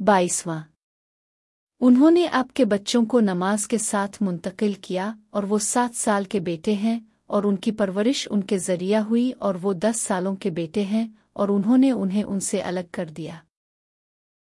बाईसवां। उन्होंने आपके बच्चों को नमाज़ के साथ मुंतकिल किया और वो सात साल के बेटे हैं और उनकी परवरिश उनके ज़रिया हुई और वो दस सालों के बेटे हैं और उन्होंने उन्हें उनसे अलग कर दिया।